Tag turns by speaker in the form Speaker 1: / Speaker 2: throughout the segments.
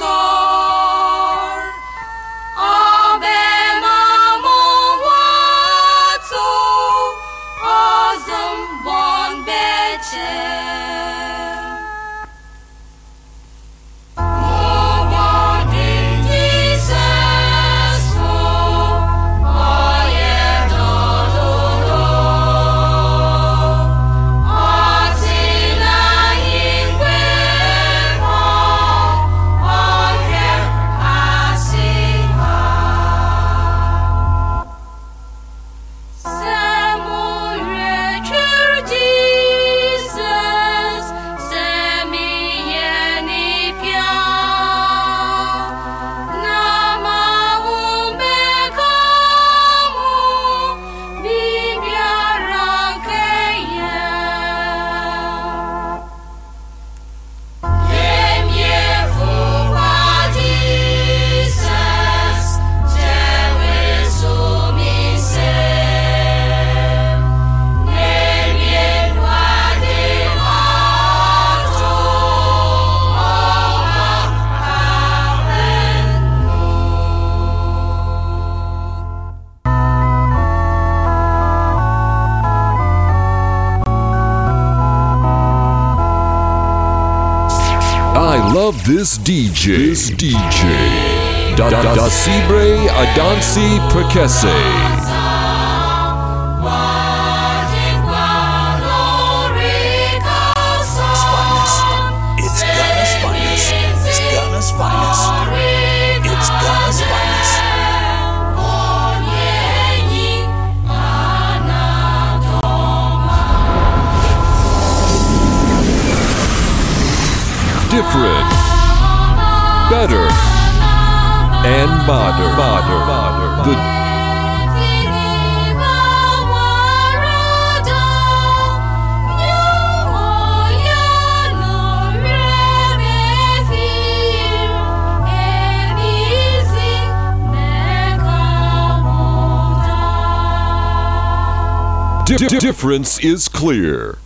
Speaker 1: Love DJ. This DJ. Da da da Cibre Adansi Prekese.
Speaker 2: It's
Speaker 1: Better. And modern. Modern. Modern. The di- difference is clear.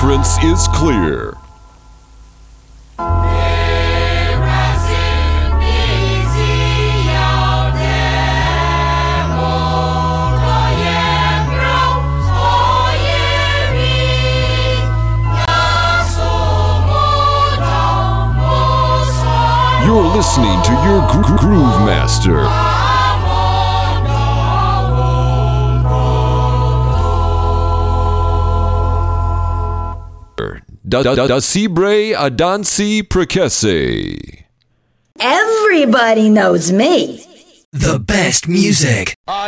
Speaker 1: Difference is clear. You're listening to your gro- groove master. Da da da da Cibre Adansi Prekese.
Speaker 3: Everybody knows me.
Speaker 2: The best music. Ah,